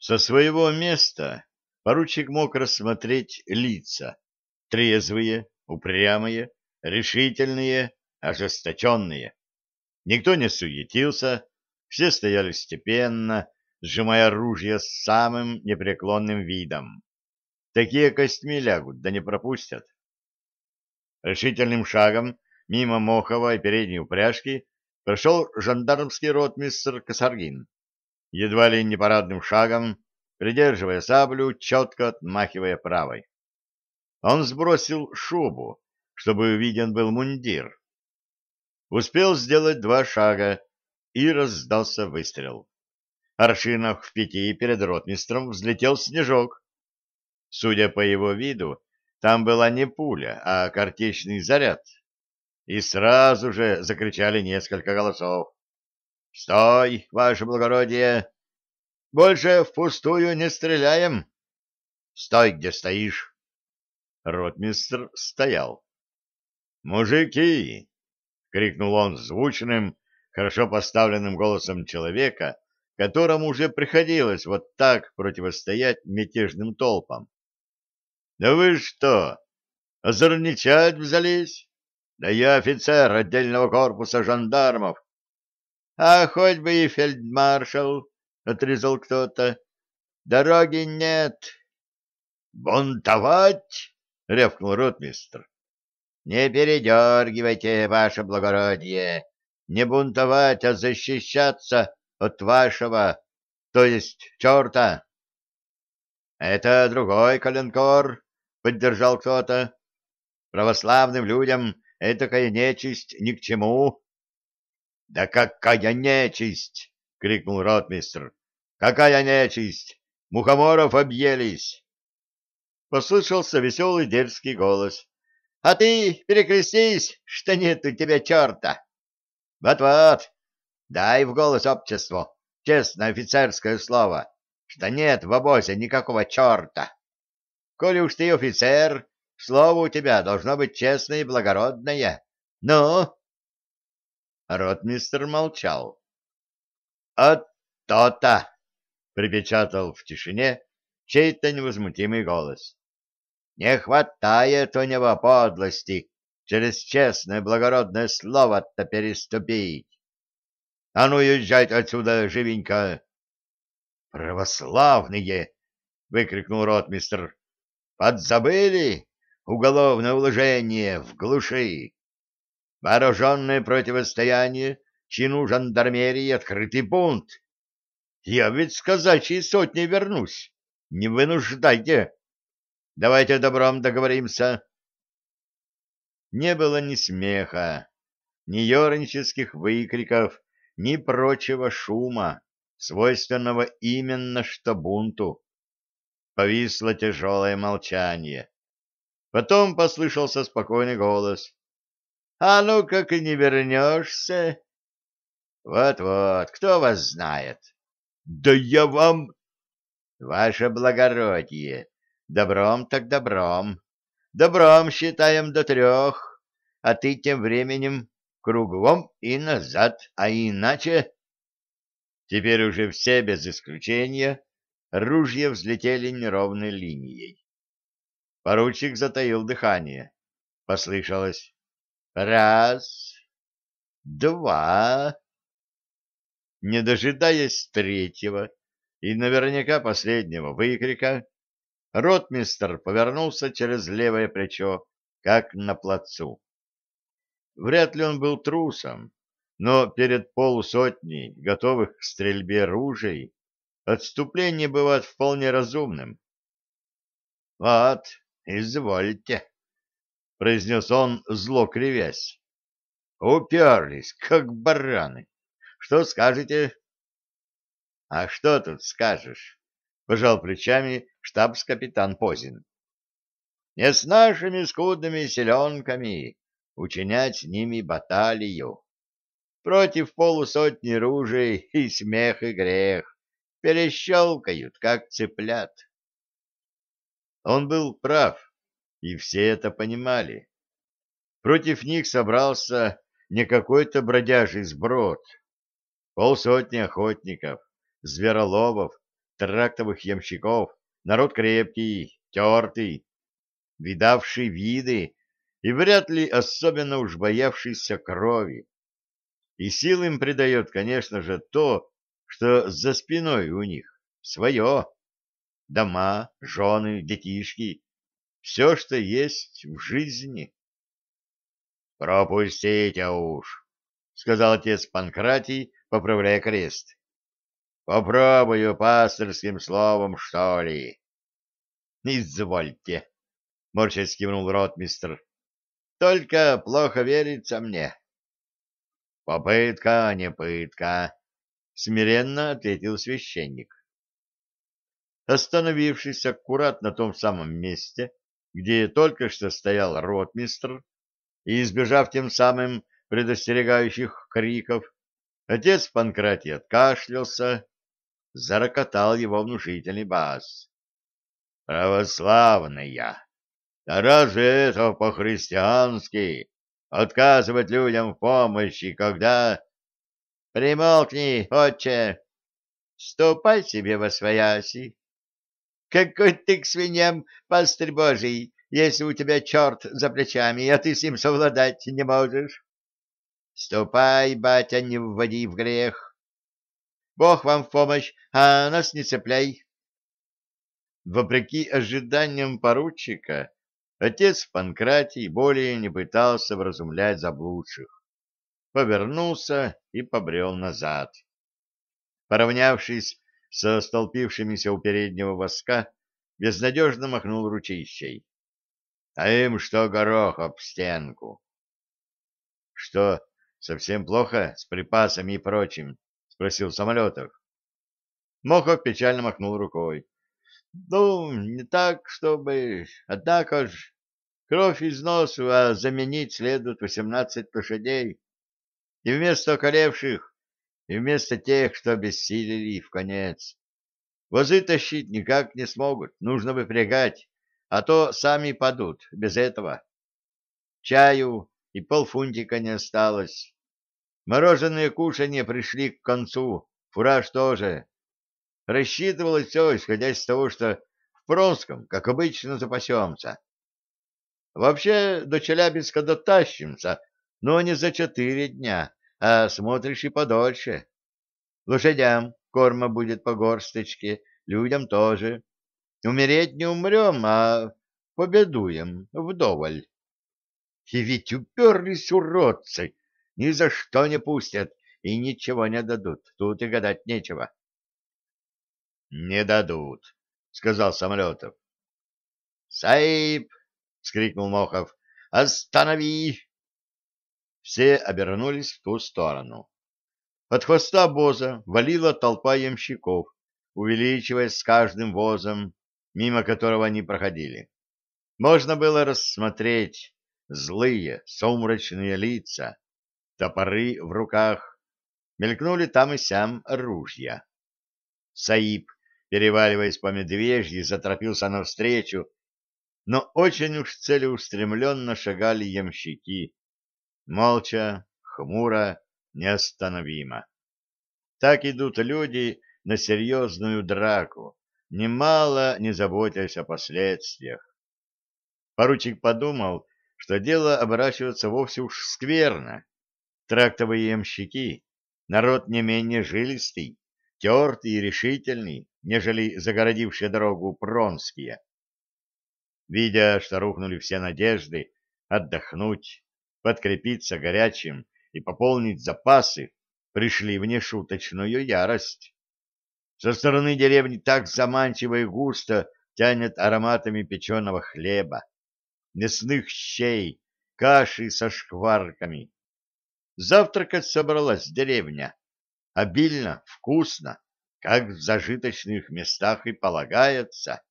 Со своего места поручик мог рассмотреть лица, трезвые, упрямые, решительные, ожесточенные. Никто не суетился, все стояли степенно, сжимая ружья с самым непреклонным видом. Такие костьми лягут, да не пропустят. Решительным шагом мимо Мохова и передней упряжки прошел жандармский ротмистр Косаргин. Едва ли не парадным шагом, придерживая саблю, четко отмахивая правой. Он сбросил шубу, чтобы виден был мундир. Успел сделать два шага, и раздался выстрел. Аршинах в пяти перед ротмистром взлетел снежок. Судя по его виду, там была не пуля, а картечный заряд. И сразу же закричали несколько голосов. — Стой, ваше благородие! Больше впустую не стреляем! Стой, где стоишь! Ротмистр стоял. «Мужики!» — крикнул он звучным, хорошо поставленным голосом человека, которому уже приходилось вот так противостоять мятежным толпам. «Да вы что, озорничать взялись? Да я офицер отдельного корпуса жандармов». «А хоть бы и фельдмаршал», — отрезал кто-то. «Дороги нет». «Бунтовать?» — рявкнул ротмистр. Не передергивайте, ваше благородие, не бунтовать, а защищаться от вашего, то есть черта. Это другой коленкор, поддержал кто-то. Православным людям этакая нечисть ни к чему. Да какая нечисть! крикнул ротмистр. Какая нечисть! Мухоморов объелись! Послышался веселый дерзкий голос. А ты перекрестись, что нет у тебя черта. Вот-вот, дай в голос обществу честное офицерское слово, что нет в обозе никакого черта. Коли уж ты офицер, слово у тебя должно быть честное и благородное. Ну? Ротмистр молчал. «От то-то!» — припечатал в тишине чей-то невозмутимый голос. Не хватает у него подлости через честное благородное слово-то переступить. А ну, езжайте отсюда живенько. Православные! — выкрикнул ротмистр. Подзабыли уголовное уложение в глуши. Вооруженное противостояние чину жандармерии открытый бунт. Я ведь с казачьей сотней вернусь. Не вынуждайте. Давайте добром договоримся. Не было ни смеха, ни ернических выкриков, ни прочего шума, свойственного именно что бунту. Повисло тяжелое молчание. Потом послышался спокойный голос. — А ну как и не вернешься? Вот — Вот-вот, кто вас знает? — Да я вам... — Ваше благородие, Добром так добром. Добром считаем до трех, а ты тем временем кругом и назад, а иначе... Теперь уже все без исключения ружья взлетели неровной линией. Поручик затаил дыхание. Послышалось «Раз, два...» Не дожидаясь третьего и наверняка последнего выкрика, Ротмистр повернулся через левое плечо, как на плацу. Вряд ли он был трусом, но перед полусотней готовых к стрельбе ружей отступление бывает вполне разумным. — Вот, извольте, — произнес он, зло кривясь. — Уперлись, как бараны. Что скажете? — А что тут скажешь? пожал плечами штабс-капитан Позин. Не с нашими скудными селенками учинять с ними баталию. Против полусотни ружей и смех, и грех перещелкают, как цыплят. Он был прав, и все это понимали. Против них собрался не какой-то бродяжий сброд, полсотни охотников, звероловов, трактовых ямщиков народ крепкий, тертый, видавший виды и вряд ли особенно уж боявшийся крови. И сил им придает, конечно же, то, что за спиной у них свое. Дома, жены, детишки, все, что есть в жизни. «Пропустите уж», — сказал отец Панкратий, поправляя крест. «Попробую пастырским словом, что ли?» «Извольте», — морщась кивнул ротмистр. «Только плохо верится мне». «Попытка, не пытка», — смиренно ответил священник. Остановившись аккурат на том самом месте, где только что стоял ротмистр, и избежав тем самым предостерегающих криков, отец Панкратий откашлялся, зарокотал его внушительный бас. «Православная! А разве это по-христиански? Отказывать людям в помощи, когда...» «Примолкни, отче! Ступай себе во свояси! Какой ты к свиньям, пастырь божий, если у тебя черт за плечами, а ты с ним совладать не можешь. Ступай, батя, не вводи в грех. Бог вам в помощь, а нас не цепляй. Вопреки ожиданиям поручика, отец Панкратий более не пытался вразумлять заблудших. Повернулся и побрел назад. Поравнявшись со столпившимися у переднего воска, безнадежно махнул ручищей а им что горох об стенку. — Что, совсем плохо с припасами и прочим? — спросил Самолетов. Мохов печально махнул рукой. — Ну, не так, чтобы... Однако ж, кровь из носу, а заменить следует восемнадцать лошадей. И вместо околевших, и вместо тех, что обессилели в конец. Возы тащить никак не смогут, нужно выпрягать а то сами падут без этого. Чаю и полфунтика не осталось. Мороженые кушанья пришли к концу, фураж тоже. Рассчитывалось все, исходя из того, что в Пронском, как обычно, запасемся. Вообще до Челябинска дотащимся, но не за четыре дня, а смотришь и подольше. Лошадям корма будет по горсточке, людям тоже. Умереть не умрем, а победуем вдоволь. И ведь уперлись уродцы, ни за что не пустят и ничего не дадут. Тут и гадать нечего. — Не дадут, — сказал Самолетов. — Саиб! — скрикнул Мохов. — Останови! Все обернулись в ту сторону. От хвоста боза валила толпа ямщиков, увеличиваясь с каждым возом, мимо которого они проходили. Можно было рассмотреть злые, сумрачные лица, топоры в руках, мелькнули там и сям ружья. Саиб, переваливаясь по медвежьи, заторопился навстречу, но очень уж целеустремленно шагали ямщики, молча, хмуро, неостановимо. Так идут люди на серьезную драку, немало не заботясь о последствиях. Поручик подумал, что дело оборачивается вовсе уж скверно. Трактовые ямщики — народ не менее жилистый, тертый и решительный, нежели загородившие дорогу пронские. Видя, что рухнули все надежды отдохнуть, подкрепиться горячим и пополнить запасы, пришли в нешуточную ярость. Со стороны деревни так заманчиво и густо тянет ароматами печеного хлеба, мясных щей, каши со шкварками. Завтракать собралась деревня. Обильно, вкусно, как в зажиточных местах и полагается.